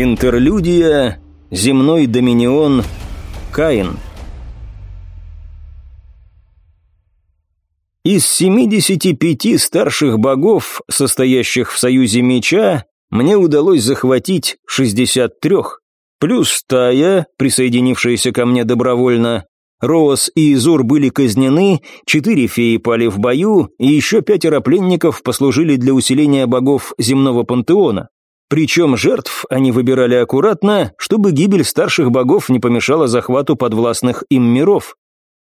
Интерлюдия, земной доминион, Каин. Из 75 старших богов, состоящих в союзе меча, мне удалось захватить 63, плюс стая, присоединившаяся ко мне добровольно. Роос и Изур были казнены, четыре феи пали в бою, и еще пятеро пленников послужили для усиления богов земного пантеона. Причем жертв они выбирали аккуратно, чтобы гибель старших богов не помешала захвату подвластных им миров.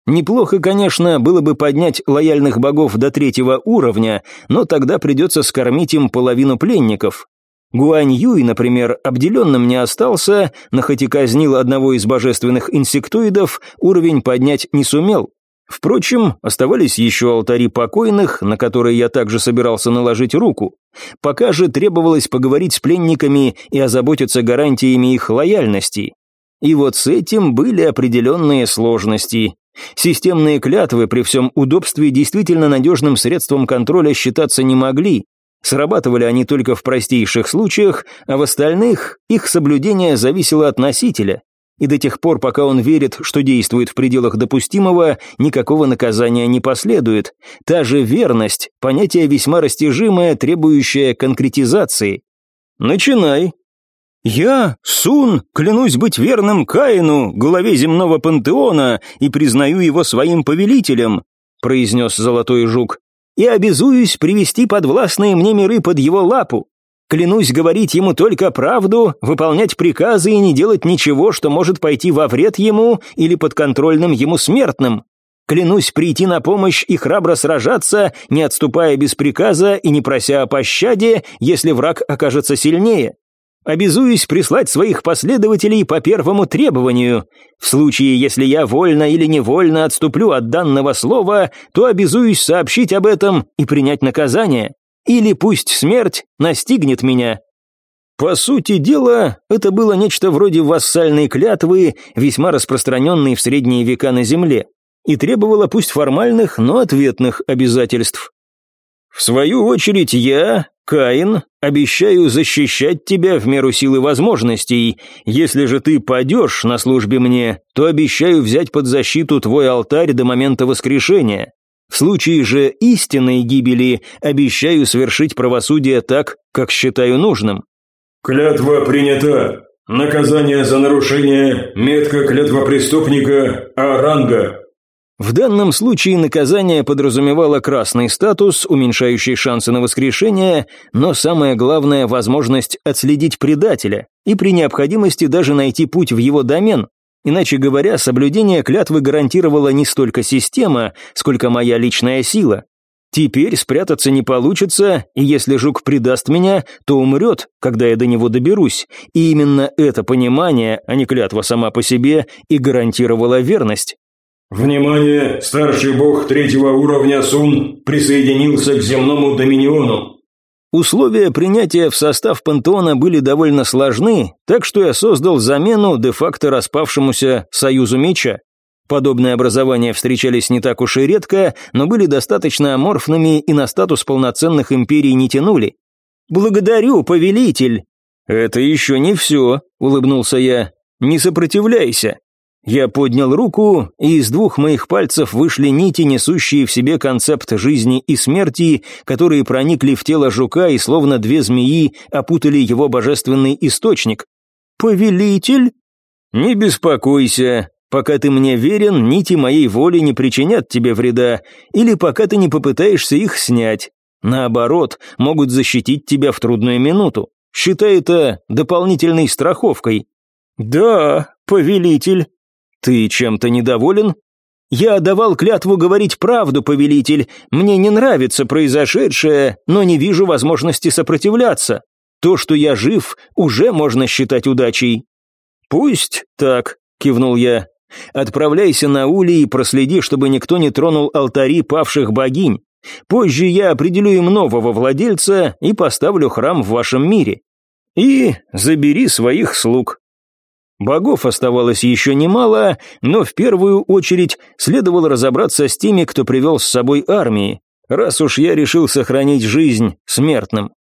Неплохо, конечно, было бы поднять лояльных богов до третьего уровня, но тогда придется скормить им половину пленников. Гуань Юй, например, обделенным не остался, но хоть и казнил одного из божественных инсектоидов, уровень поднять не сумел. Впрочем, оставались еще алтари покойных, на которые я также собирался наложить руку. Пока же требовалось поговорить с пленниками и озаботиться гарантиями их лояльности. И вот с этим были определенные сложности. Системные клятвы при всем удобстве действительно надежным средством контроля считаться не могли. Срабатывали они только в простейших случаях, а в остальных их соблюдение зависело от носителя и до тех пор, пока он верит, что действует в пределах допустимого, никакого наказания не последует. Та же верность – понятие весьма растяжимое, требующее конкретизации. Начинай. Я, Сун, клянусь быть верным Каину, главе земного пантеона, и признаю его своим повелителем, произнес Золотой Жук, и обязуюсь привести подвластные мне миры под его лапу. Клянусь говорить ему только правду, выполнять приказы и не делать ничего, что может пойти во вред ему или подконтрольным ему смертным. Клянусь прийти на помощь и храбро сражаться, не отступая без приказа и не прося о пощаде, если враг окажется сильнее. Обязуюсь прислать своих последователей по первому требованию. В случае, если я вольно или невольно отступлю от данного слова, то обязуюсь сообщить об этом и принять наказание или пусть смерть настигнет меня. По сути дела, это было нечто вроде вассальной клятвы, весьма распространенной в средние века на земле, и требовало пусть формальных, но ответных обязательств. В свою очередь я, Каин, обещаю защищать тебя в меру силы возможностей. Если же ты падешь на службе мне, то обещаю взять под защиту твой алтарь до момента воскрешения. В случае же истинной гибели обещаю свершить правосудие так, как считаю нужным». «Клятва принята. Наказание за нарушение. Метка клятва преступника. А-ранга». В данном случае наказание подразумевало красный статус, уменьшающий шансы на воскрешение, но самое главное – возможность отследить предателя и при необходимости даже найти путь в его домен, Иначе говоря, соблюдение клятвы гарантировала не столько система, сколько моя личная сила. Теперь спрятаться не получится, и если жук предаст меня, то умрет, когда я до него доберусь. И именно это понимание, а не клятва сама по себе, и гарантировала верность. «Внимание! Старший бог третьего уровня Сун присоединился к земному доминиону. Условия принятия в состав пантеона были довольно сложны, так что я создал замену де-факто распавшемуся Союзу Меча. Подобные образования встречались не так уж и редко, но были достаточно аморфными и на статус полноценных империй не тянули. «Благодарю, повелитель!» «Это еще не все», — улыбнулся я. «Не сопротивляйся. Я поднял руку, и из двух моих пальцев вышли нити, несущие в себе концепт жизни и смерти, которые проникли в тело жука и словно две змеи опутали его божественный источник. «Повелитель?» «Не беспокойся. Пока ты мне верен, нити моей воли не причинят тебе вреда, или пока ты не попытаешься их снять. Наоборот, могут защитить тебя в трудную минуту. Считай это дополнительной страховкой». «Да, повелитель», «Ты чем-то недоволен?» «Я давал клятву говорить правду, повелитель. Мне не нравится произошедшее, но не вижу возможности сопротивляться. То, что я жив, уже можно считать удачей». «Пусть так», — кивнул я. «Отправляйся на Ули и проследи, чтобы никто не тронул алтари павших богинь. Позже я определю им нового владельца и поставлю храм в вашем мире. И забери своих слуг». Богов оставалось еще немало, но в первую очередь следовало разобраться с теми, кто привел с собой армии, раз уж я решил сохранить жизнь смертным.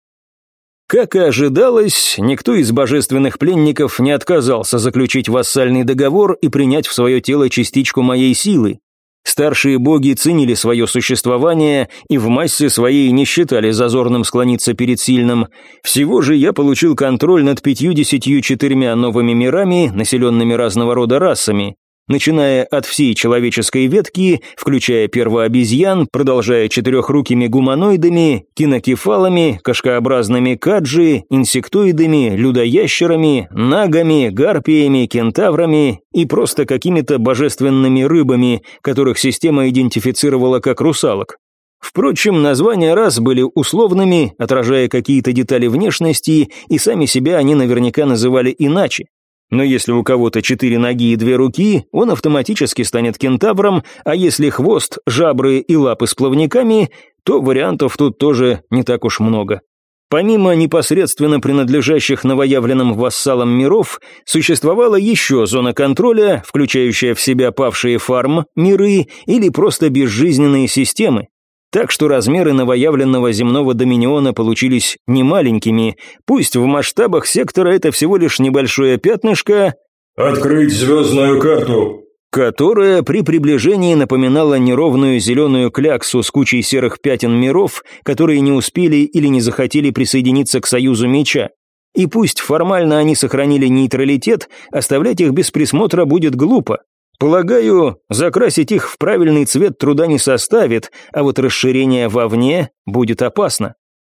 Как и ожидалось, никто из божественных пленников не отказался заключить вассальный договор и принять в свое тело частичку моей силы. Старшие боги ценили свое существование и в массе своей не считали зазорным склониться перед сильным. Всего же я получил контроль над пятью-десятью четырьмя новыми мирами, населенными разного рода расами начиная от всей человеческой ветки, включая первообезьян, продолжая четырехрукими гуманоидами, кинокефалами, кашкообразными каджи, инсектоидами, людоящерами, нагами, гарпиями, кентаврами и просто какими-то божественными рыбами, которых система идентифицировала как русалок. Впрочем, названия рас были условными, отражая какие-то детали внешности, и сами себя они наверняка называли иначе. Но если у кого-то четыре ноги и две руки, он автоматически станет кентавром, а если хвост, жабры и лапы с плавниками, то вариантов тут тоже не так уж много. Помимо непосредственно принадлежащих новоявленным вассалам миров, существовала еще зона контроля, включающая в себя павшие фарм, миры или просто безжизненные системы. Так что размеры новоявленного земного доминиона получились немаленькими, пусть в масштабах сектора это всего лишь небольшое пятнышко... «Открыть звездную карту!» которая при приближении напоминала неровную зеленую кляксу с кучей серых пятен миров, которые не успели или не захотели присоединиться к Союзу Меча. И пусть формально они сохранили нейтралитет, оставлять их без присмотра будет глупо. Полагаю, закрасить их в правильный цвет труда не составит, а вот расширение вовне будет опасно.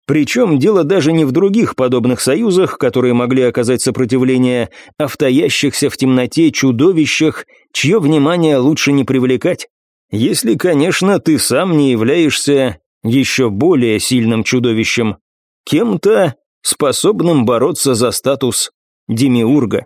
Причем дело даже не в других подобных союзах, которые могли оказать сопротивление, а в таящихся в темноте чудовищах, чье внимание лучше не привлекать. Если, конечно, ты сам не являешься еще более сильным чудовищем, кем-то, способным бороться за статус демиурга.